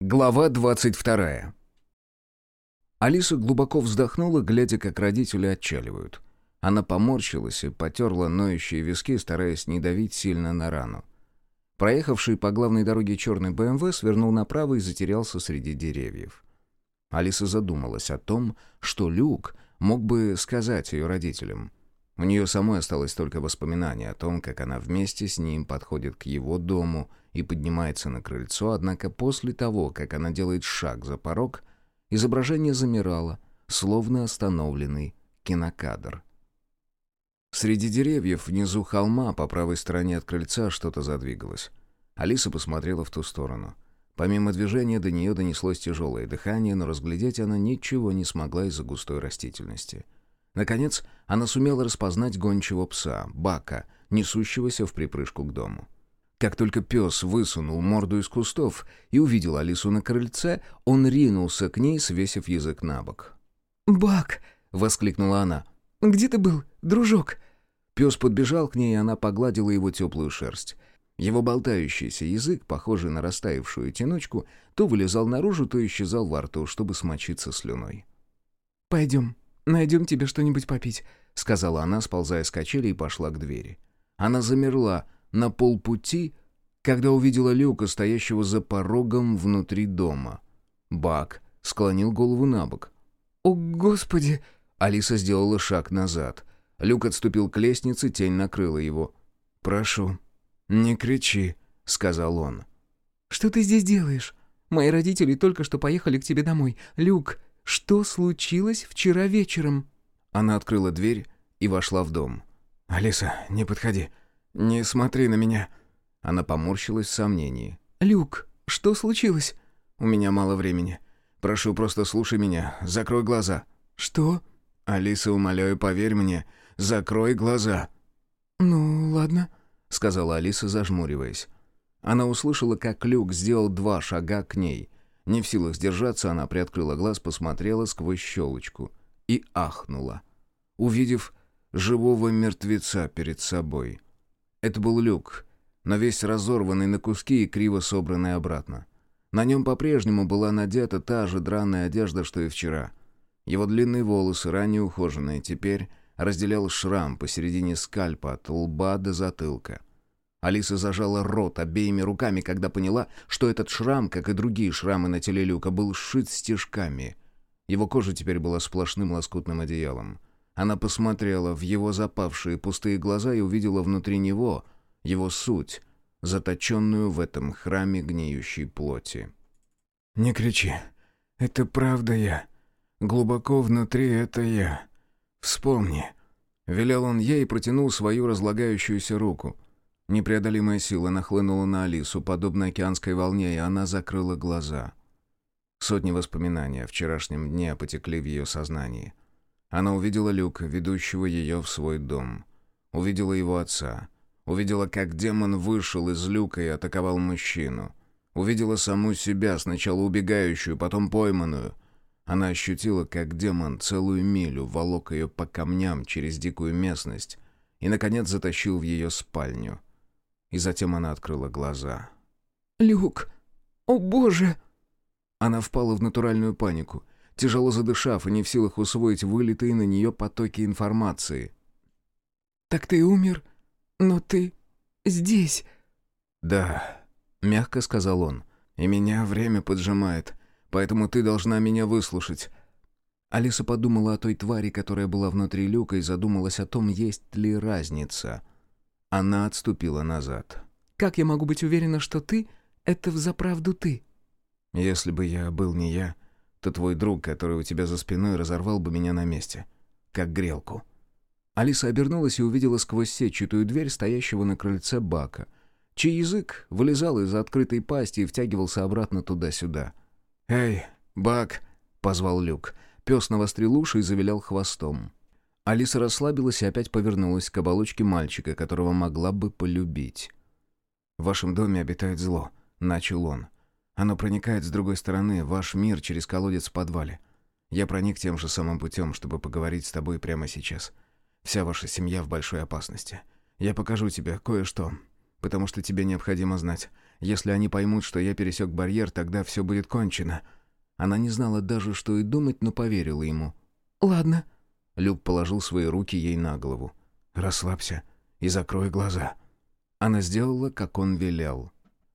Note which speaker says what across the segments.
Speaker 1: Глава 22. Алиса глубоко вздохнула, глядя, как родители отчаливают. Она поморщилась и потерла ноющие виски, стараясь не давить сильно на рану. Проехавший по главной дороге черный БМВ свернул направо и затерялся среди деревьев. Алиса задумалась о том, что Люк мог бы сказать ее родителям. У нее самой осталось только воспоминание о том, как она вместе с ним подходит к его дому и поднимается на крыльцо, однако после того, как она делает шаг за порог, изображение замирало, словно остановленный кинокадр. Среди деревьев внизу холма по правой стороне от крыльца что-то задвигалось. Алиса посмотрела в ту сторону. Помимо движения до нее донеслось тяжелое дыхание, но разглядеть она ничего не смогла из-за густой растительности. Наконец, она сумела распознать гончего пса, Бака, несущегося в припрыжку к дому. Как только пес высунул морду из кустов и увидел Алису на крыльце, он ринулся к ней, свесив язык на бок.
Speaker 2: «Бак!»
Speaker 1: — воскликнула она.
Speaker 2: «Где ты был, дружок?»
Speaker 1: Пес подбежал к ней, и она погладила его теплую шерсть. Его болтающийся язык, похожий на растаявшую тянучку, то вылезал наружу, то исчезал во рту, чтобы смочиться слюной.
Speaker 2: «Пойдем, найдем тебе что-нибудь попить», —
Speaker 1: сказала она, сползая с качели и пошла к двери. Она замерла, — на полпути, когда увидела Люка, стоящего за порогом внутри дома. Бак склонил голову на бок.
Speaker 2: «О, Господи!»
Speaker 1: Алиса сделала шаг назад. Люк отступил к лестнице, тень накрыла его. «Прошу, не кричи», — сказал он.
Speaker 2: «Что ты здесь делаешь? Мои родители только что поехали к тебе домой. Люк, что случилось вчера вечером?»
Speaker 1: Она открыла дверь и вошла в дом. «Алиса, не подходи. «Не смотри на меня». Она поморщилась в сомнении.
Speaker 2: «Люк, что случилось?»
Speaker 1: «У меня мало времени. Прошу, просто слушай меня. Закрой глаза».
Speaker 2: «Что?»
Speaker 1: «Алиса, умоляю, поверь мне. Закрой глаза».
Speaker 2: «Ну, ладно», —
Speaker 1: сказала Алиса, зажмуриваясь. Она услышала, как Люк сделал два шага к ней. Не в силах сдержаться, она приоткрыла глаз, посмотрела сквозь щелочку и ахнула, увидев живого мертвеца перед собой. Это был люк, но весь разорванный на куски и криво собранный обратно. На нем по-прежнему была надета та же драная одежда, что и вчера. Его длинные волосы, ранее ухоженные, теперь разделял шрам посередине скальпа от лба до затылка. Алиса зажала рот обеими руками, когда поняла, что этот шрам, как и другие шрамы на теле Люка, был сшит стежками. Его кожа теперь была сплошным лоскутным одеялом. Она посмотрела в его запавшие пустые глаза и увидела внутри него его суть, заточенную в этом храме гниющей плоти.
Speaker 3: «Не кричи. Это правда я. Глубоко внутри это я. Вспомни».
Speaker 1: Велел он ей и протянул свою разлагающуюся руку. Непреодолимая сила нахлынула на Алису, подобно океанской волне, и она закрыла глаза. Сотни воспоминаний о вчерашнем дне потекли в ее сознании. Она увидела люк, ведущего ее в свой дом. Увидела его отца. Увидела, как демон вышел из люка и атаковал мужчину. Увидела саму себя, сначала убегающую, потом пойманную. Она ощутила, как демон целую милю волок ее по камням через дикую местность и, наконец, затащил в ее спальню. И затем она открыла глаза.
Speaker 2: «Люк! О, Боже!»
Speaker 1: Она впала в натуральную панику — тяжело задышав и не в силах усвоить вылитые на нее потоки информации.
Speaker 2: «Так ты умер, но ты здесь?»
Speaker 1: «Да», — мягко сказал он, — «и меня время поджимает, поэтому ты должна меня выслушать». Алиса подумала о той твари, которая была внутри люка, и задумалась о том, есть ли разница. Она отступила назад.
Speaker 2: «Как я могу быть уверена, что ты — это взаправду ты?»
Speaker 1: «Если бы я был не я, то твой друг, который у тебя за спиной, разорвал бы меня на месте. Как грелку». Алиса обернулась и увидела сквозь сетчатую дверь стоящего на крыльце бака, чей язык вылезал из открытой пасти и втягивался обратно туда-сюда. «Эй, бак!» — позвал Люк. Пес навострил уши и завилял хвостом. Алиса расслабилась и опять повернулась к оболочке мальчика, которого могла бы полюбить. «В вашем доме обитает зло», — начал он. Оно проникает с другой стороны, в ваш мир через колодец в подвале. Я проник тем же самым путем, чтобы поговорить с тобой прямо сейчас. Вся ваша семья в большой опасности. Я покажу тебе кое-что, потому что тебе необходимо знать. Если они поймут, что я пересек барьер, тогда все будет кончено». Она не знала даже, что и думать, но поверила ему.
Speaker 2: «Ладно».
Speaker 1: Люк положил свои руки ей на голову. «Расслабься и закрой глаза». Она сделала, как он велел.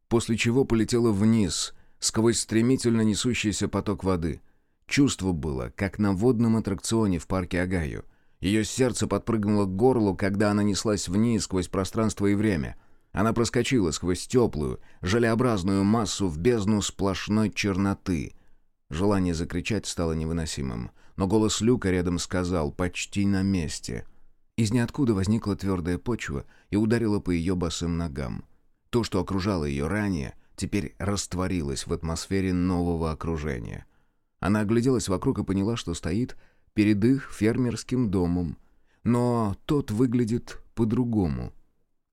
Speaker 1: После чего полетела вниз, сквозь стремительно несущийся поток воды. Чувство было, как на водном аттракционе в парке Агаю. Ее сердце подпрыгнуло к горлу, когда она неслась вниз сквозь пространство и время. Она проскочила сквозь теплую, желеобразную массу в бездну сплошной черноты. Желание закричать стало невыносимым, но голос Люка рядом сказал «почти на месте». Из ниоткуда возникла твердая почва и ударила по ее босым ногам. То, что окружало ее ранее, теперь растворилось в атмосфере нового окружения. Она огляделась вокруг и поняла, что стоит перед их фермерским домом. Но тот выглядит по-другому.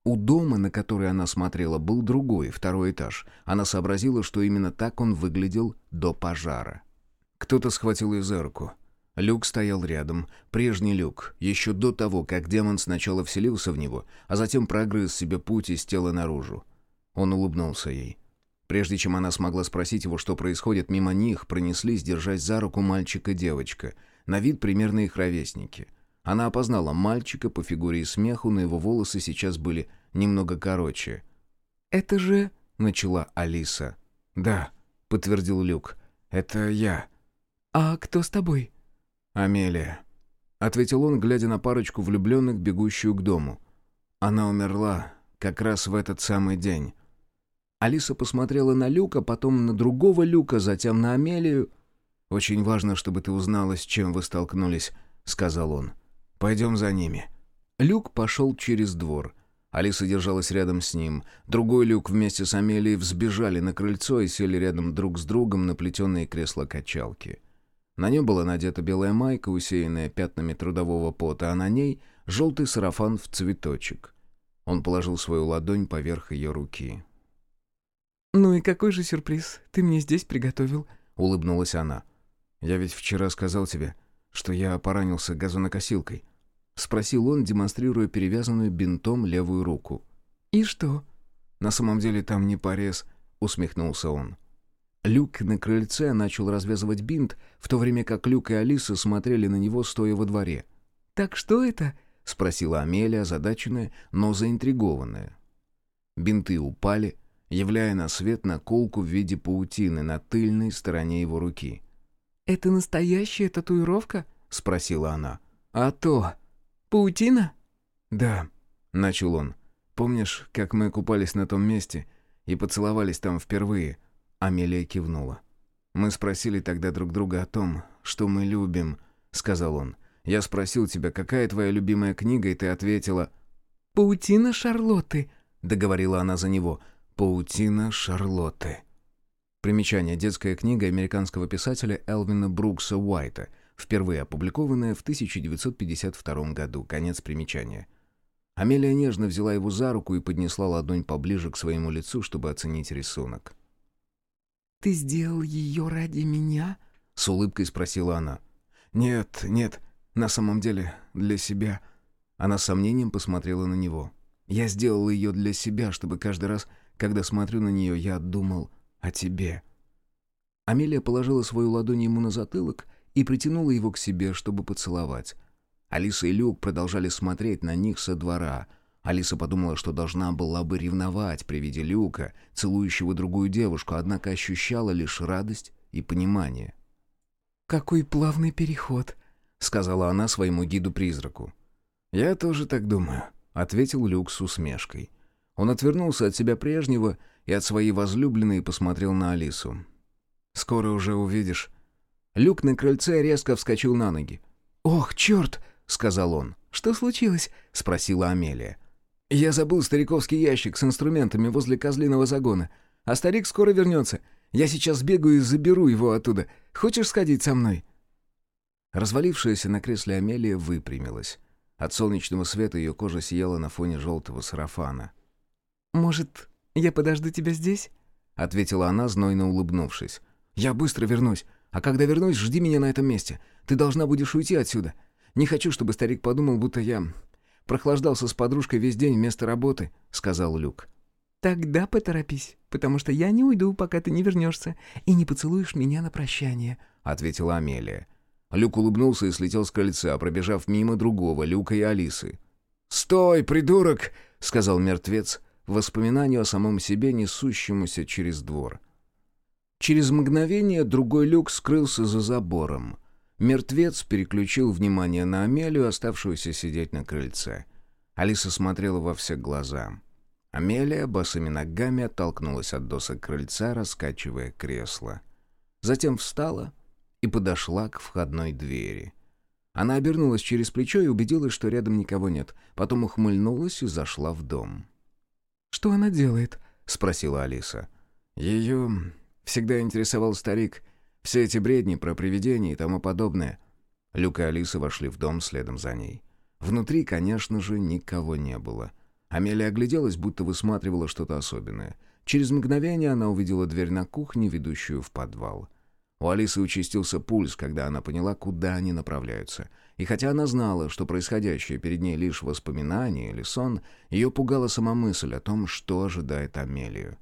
Speaker 1: У дома, на который она смотрела, был другой, второй этаж. Она сообразила, что именно так он выглядел до пожара. Кто-то схватил ее за руку. Люк стоял рядом, прежний люк, еще до того, как демон сначала вселился в него, а затем прогрыз себе путь из тела наружу. Он улыбнулся ей. Прежде чем она смогла спросить его, что происходит, мимо них пронеслись, держась за руку мальчик и девочка — на вид примерно их ровесники. Она опознала мальчика по фигуре и смеху, но его волосы сейчас были немного короче.
Speaker 2: «Это же...»
Speaker 1: — начала Алиса. «Да», — подтвердил Люк. «Это я».
Speaker 2: «А кто с тобой?»
Speaker 1: «Амелия», — ответил он, глядя на парочку влюбленных, бегущую к дому. «Она умерла как раз в этот самый день». Алиса посмотрела на Люка, потом на другого Люка, затем на Амелию. «Очень важно, чтобы ты узнала, с чем вы столкнулись», — сказал он. «Пойдем за ними». Люк пошел через двор. Алиса держалась рядом с ним. Другой Люк вместе с Амелией взбежали на крыльцо и сели рядом друг с другом на плетеные кресла-качалки. На нем была надета белая майка, усеянная пятнами трудового пота, а на ней желтый сарафан в цветочек. Он положил свою ладонь поверх ее руки.
Speaker 2: «Ну и какой же сюрприз ты мне здесь приготовил?» — улыбнулась она.
Speaker 1: «Я ведь вчера сказал тебе, что я поранился газонокосилкой», — спросил он, демонстрируя перевязанную бинтом левую руку.
Speaker 2: «И что?»
Speaker 1: «На самом деле там не порез», — усмехнулся он. Люк на крыльце начал развязывать бинт, в то время как Люк и Алиса смотрели на него, стоя во дворе.
Speaker 2: «Так что это?»
Speaker 1: — спросила Амелия, озадаченная, но заинтригованная. Бинты упали, являя на свет наколку в виде паутины на тыльной стороне его руки.
Speaker 2: «Это настоящая татуировка?»
Speaker 1: — спросила она.
Speaker 2: «А то! Паутина?»
Speaker 1: «Да», — начал он. «Помнишь, как мы купались на том месте и поцеловались там впервые?» Амелия кивнула. «Мы спросили тогда друг друга о том, что мы любим», — сказал он. «Я спросил тебя, какая твоя любимая книга, и ты ответила...»
Speaker 2: «Паутина Шарлотты», —
Speaker 1: договорила она за него. «Паутина Шарлотты». Примечание. Детская книга американского писателя Элвина Брукса Уайта, впервые опубликованная в 1952 году. Конец примечания. Амелия нежно взяла его за руку и поднесла ладонь поближе к своему лицу, чтобы оценить рисунок.
Speaker 2: «Ты сделал ее ради меня?»
Speaker 1: — с улыбкой спросила она. «Нет, нет, на самом деле для себя». Она с сомнением посмотрела на него. «Я сделал ее для себя, чтобы каждый раз, когда смотрю на нее, я думал о тебе». Амелия положила свою ладонь ему на затылок и притянула его к себе, чтобы поцеловать. Алиса и Люк продолжали смотреть на них со двора. Алиса подумала, что должна была бы ревновать при виде Люка, целующего другую девушку, однако ощущала лишь радость и понимание.
Speaker 2: «Какой плавный переход», —
Speaker 1: сказала она своему гиду-призраку. «Я тоже так думаю», — ответил Люк с усмешкой. Он отвернулся от себя прежнего и от своей возлюбленной посмотрел на Алису. «Скоро уже увидишь». Люк на крыльце резко вскочил на ноги.
Speaker 2: «Ох, черт!» — сказал он.
Speaker 1: «Что случилось?» — спросила Амелия. «Я забыл стариковский ящик с инструментами возле козлиного загона. А старик скоро вернется. Я сейчас бегаю и заберу его оттуда. Хочешь сходить со мной?» Развалившаяся на кресле Амелия выпрямилась. От солнечного света ее кожа сияла на фоне желтого сарафана.
Speaker 2: «Может, я подожду тебя здесь?»
Speaker 1: — ответила она, знойно улыбнувшись. «Я быстро вернусь. А когда вернусь, жди меня на этом месте. Ты должна будешь уйти отсюда. Не хочу, чтобы старик подумал, будто я прохлаждался с подружкой весь день вместо работы», — сказал Люк.
Speaker 2: Тогда поторопись, потому что я не уйду, пока ты не вернешься и не поцелуешь меня на прощание», —
Speaker 1: ответила Амелия. Люк улыбнулся и слетел с крыльца, пробежав мимо другого, Люка и Алисы. «Стой, придурок!» — сказал мертвец, воспоминанию о самом себе, несущемуся через двор. Через мгновение другой люк скрылся за забором. Мертвец переключил внимание на Амелию, оставшуюся сидеть на крыльце. Алиса смотрела во все глаза. Амелия босыми ногами оттолкнулась от досок крыльца, раскачивая кресло. Затем встала и подошла к входной двери. Она обернулась через плечо и убедилась, что рядом никого нет. Потом ухмыльнулась и зашла в дом.
Speaker 2: «Что она делает?»
Speaker 1: — спросила Алиса. Ее всегда интересовал старик. Все эти бредни про привидения и тому подобное. Люк и Алиса вошли в дом следом за ней. Внутри, конечно же, никого не было. Амелия огляделась, будто высматривала что-то особенное. Через мгновение она увидела дверь на кухне, ведущую в подвал. У Алисы участился пульс, когда она поняла, куда они направляются. И хотя она знала, что происходящее перед ней лишь воспоминание или сон, ее пугала сама мысль о том, что ожидает Амелию.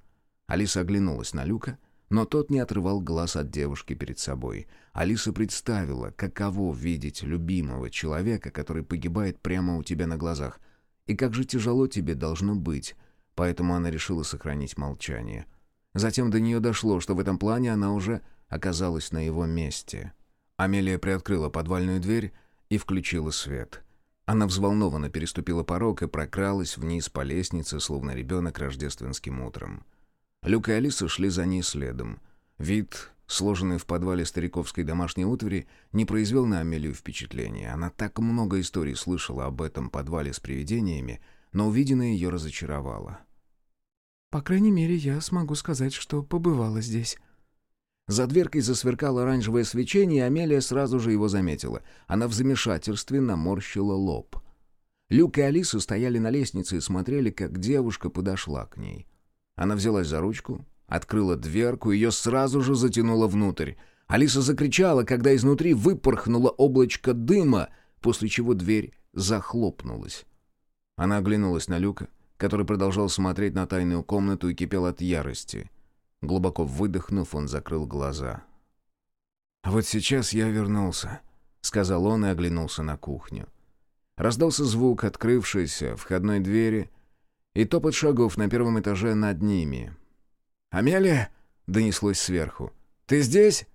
Speaker 1: Алиса оглянулась на Люка, но тот не отрывал глаз от девушки перед собой. Алиса представила, каково видеть любимого человека, который погибает прямо у тебя на глазах. И как же тяжело тебе должно быть. Поэтому она решила сохранить молчание. Затем до нее дошло, что в этом плане она уже оказалась на его месте. Амелия приоткрыла подвальную дверь и включила свет. Она взволнованно переступила порог и прокралась вниз по лестнице, словно ребенок рождественским утром. Люк и Алиса шли за ней следом. Вид, сложенный в подвале стариковской домашней утвари, не произвел на Амелию впечатления. Она так много историй слышала об этом подвале с привидениями, но увиденное ее разочаровало.
Speaker 2: «По крайней мере, я смогу сказать, что побывала здесь»,
Speaker 1: за дверкой засверкало оранжевое свечение, и Амелия сразу же его заметила. Она в замешательстве наморщила лоб. Люк и Алиса стояли на лестнице и смотрели, как девушка подошла к ней. Она взялась за ручку, открыла дверку, ее сразу же затянуло внутрь. Алиса закричала, когда изнутри выпорхнуло облачко дыма, после чего дверь захлопнулась. Она оглянулась на Люка, который продолжал смотреть на тайную комнату и кипел от ярости — Глубоко выдохнув, он закрыл глаза. «А вот сейчас я вернулся», — сказал он и оглянулся на кухню. Раздался звук открывшейся входной двери и топот шагов на первом этаже над ними. «Амелия!» — донеслось сверху. «Ты здесь?»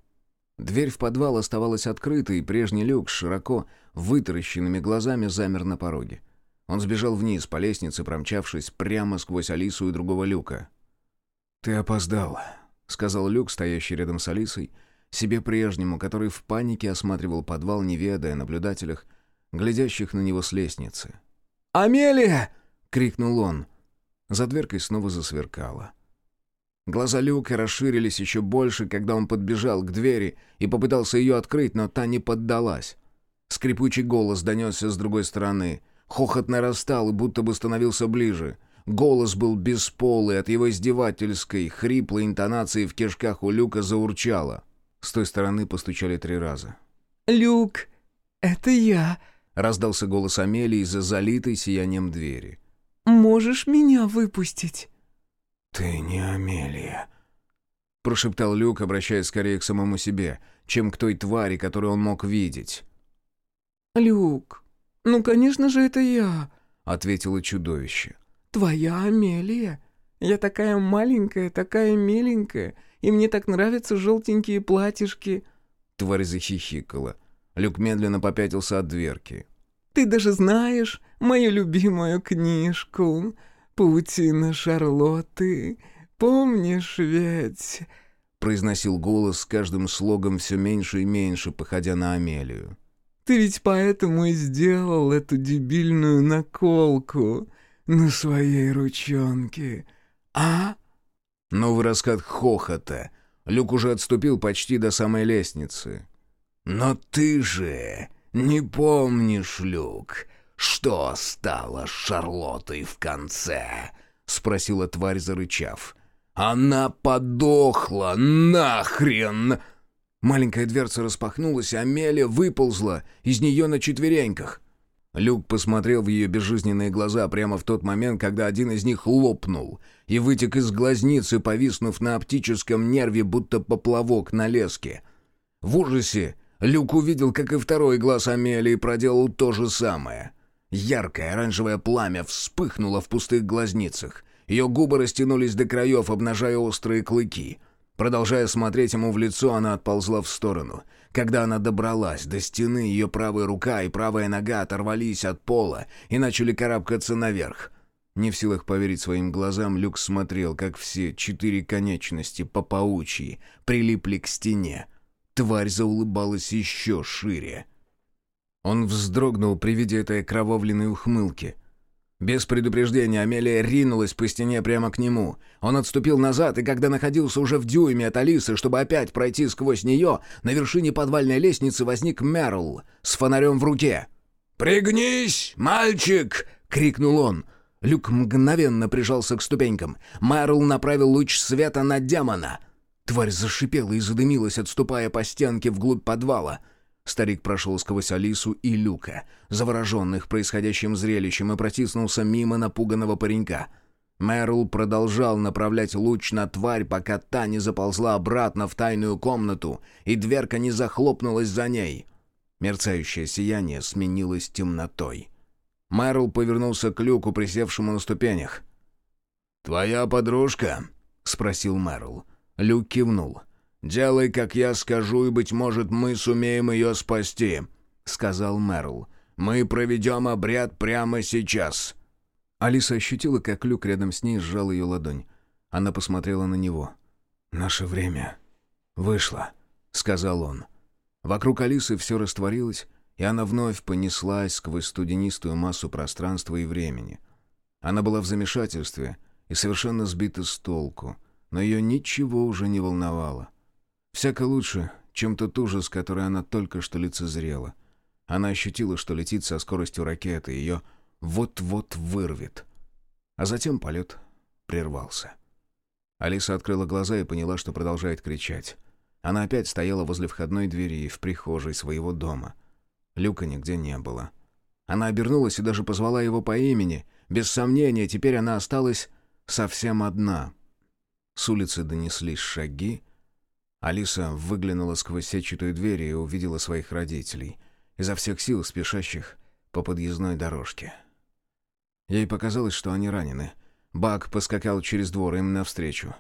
Speaker 1: Дверь в подвал оставалась открытой, и прежний люк с широко вытаращенными глазами замер на пороге. Он сбежал вниз по лестнице, промчавшись прямо сквозь Алису и другого люка. «Ты опоздал», — сказал Люк, стоящий рядом с Алисой, себе прежнему, который в панике осматривал подвал, не ведая о наблюдателях, глядящих на него с лестницы. «Амелия!» — крикнул он. За дверкой снова засверкало. Глаза Люка расширились еще больше, когда он подбежал к двери и попытался ее открыть, но та не поддалась. Скрипучий голос донесся с другой стороны. Хохот нарастал и будто бы становился ближе — Голос был бесполый, от его издевательской, хриплой интонации в кишках у Люка заурчало. С той стороны постучали три раза.
Speaker 2: «Люк, это я!»
Speaker 1: — раздался голос Амелии из-за залитой сиянием двери.
Speaker 2: «Можешь меня выпустить?»
Speaker 3: «Ты не Амелия», —
Speaker 1: прошептал Люк, обращаясь скорее к самому себе, чем к той твари, которую он мог видеть.
Speaker 2: «Люк, ну, конечно же, это я», —
Speaker 1: ответило чудовище.
Speaker 2: «Твоя Амелия? Я такая маленькая, такая миленькая, и мне так нравятся желтенькие платьишки».
Speaker 1: Тварь захихикала. Люк медленно попятился от дверки.
Speaker 2: «Ты даже знаешь мою любимую книжку «Паутина Шарлотты». Помнишь ведь?»
Speaker 1: произносил голос с каждым слогом все меньше и меньше, походя на Амелию.
Speaker 2: «Ты ведь поэтому и сделал эту дебильную наколку на своей ручонке, а?»
Speaker 1: Новый раскат хохота. Люк уже отступил почти до самой лестницы. «Но ты же не помнишь, Люк, что стало с Шарлоттой в конце?» — спросила тварь, зарычав. «Она подохла, нахрен!» Маленькая дверца распахнулась, а Амелия выползла из нее на четвереньках. Люк посмотрел в ее безжизненные глаза прямо в тот момент, когда один из них лопнул и вытек из глазницы, повиснув на оптическом нерве, будто поплавок на леске. В ужасе Люк увидел, как и второй глаз Амелии проделал то же самое. Яркое оранжевое пламя вспыхнуло в пустых глазницах. Ее губы растянулись до краев, обнажая острые клыки. Продолжая смотреть ему в лицо, она отползла в сторону — когда она добралась до стены, ее правая рука и правая нога оторвались от пола и начали карабкаться наверх. Не в силах поверить своим глазам, Люк смотрел, как все четыре конечности по паучьи прилипли к стене. Тварь заулыбалась еще шире. Он вздрогнул при виде этой окровавленной ухмылки — без предупреждения Амелия ринулась по стене прямо к нему. Он отступил назад, и когда находился уже в дюйме от Алисы, чтобы опять пройти сквозь нее, на вершине подвальной лестницы возник Мерл с фонарем в руке. «Пригнись, мальчик!» — крикнул он. Люк мгновенно прижался к ступенькам. Мерл направил луч света на демона. Тварь зашипела и задымилась, отступая по стенке вглубь подвала — Старик прошел сквозь Алису и Люка, завороженных происходящим зрелищем, и протиснулся мимо напуганного паренька. Мэрл продолжал направлять луч на тварь, пока та не заползла обратно в тайную комнату, и дверка не захлопнулась за ней. Мерцающее сияние сменилось темнотой. Мэрл повернулся к Люку, присевшему на ступенях. «Твоя подружка?» — спросил Мэрл. Люк кивнул. — «Делай, как я скажу, и, быть может, мы сумеем ее спасти», — сказал Мерл. «Мы проведем обряд прямо сейчас». Алиса ощутила, как Люк рядом с ней сжал ее ладонь. Она посмотрела на него. «Наше время вышло», — сказал он. Вокруг Алисы все растворилось, и она вновь понеслась сквозь студенистую массу пространства и времени. Она была в замешательстве и совершенно сбита с толку, но ее ничего уже не волновало. Всяко лучше, чем тот ужас, который она только что лицезрела. Она ощутила, что летит со скоростью ракеты, ее вот-вот вырвет. А затем полет прервался. Алиса открыла глаза и поняла, что продолжает кричать. Она опять стояла возле входной двери в прихожей своего дома. Люка нигде не было. Она обернулась и даже позвала его по имени. Без сомнения, теперь она осталась совсем одна. С улицы донеслись шаги, Алиса выглянула сквозь сетчатую дверь и увидела своих родителей, изо всех сил спешащих по подъездной дорожке. Ей показалось, что они ранены. Бак поскакал через двор им навстречу.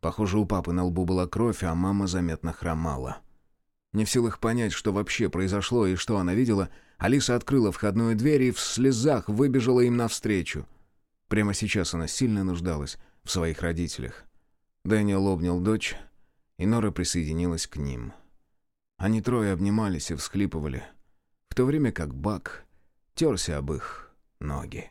Speaker 1: Похоже, у папы на лбу была кровь, а мама заметно хромала. Не в силах понять, что вообще произошло и что она видела, Алиса открыла входную дверь и в слезах выбежала им навстречу. Прямо сейчас она сильно нуждалась в своих родителях. Дэниел обнял дочь, и Нора присоединилась к ним. Они трое обнимались и всхлипывали, в то время как Бак терся об их ноги.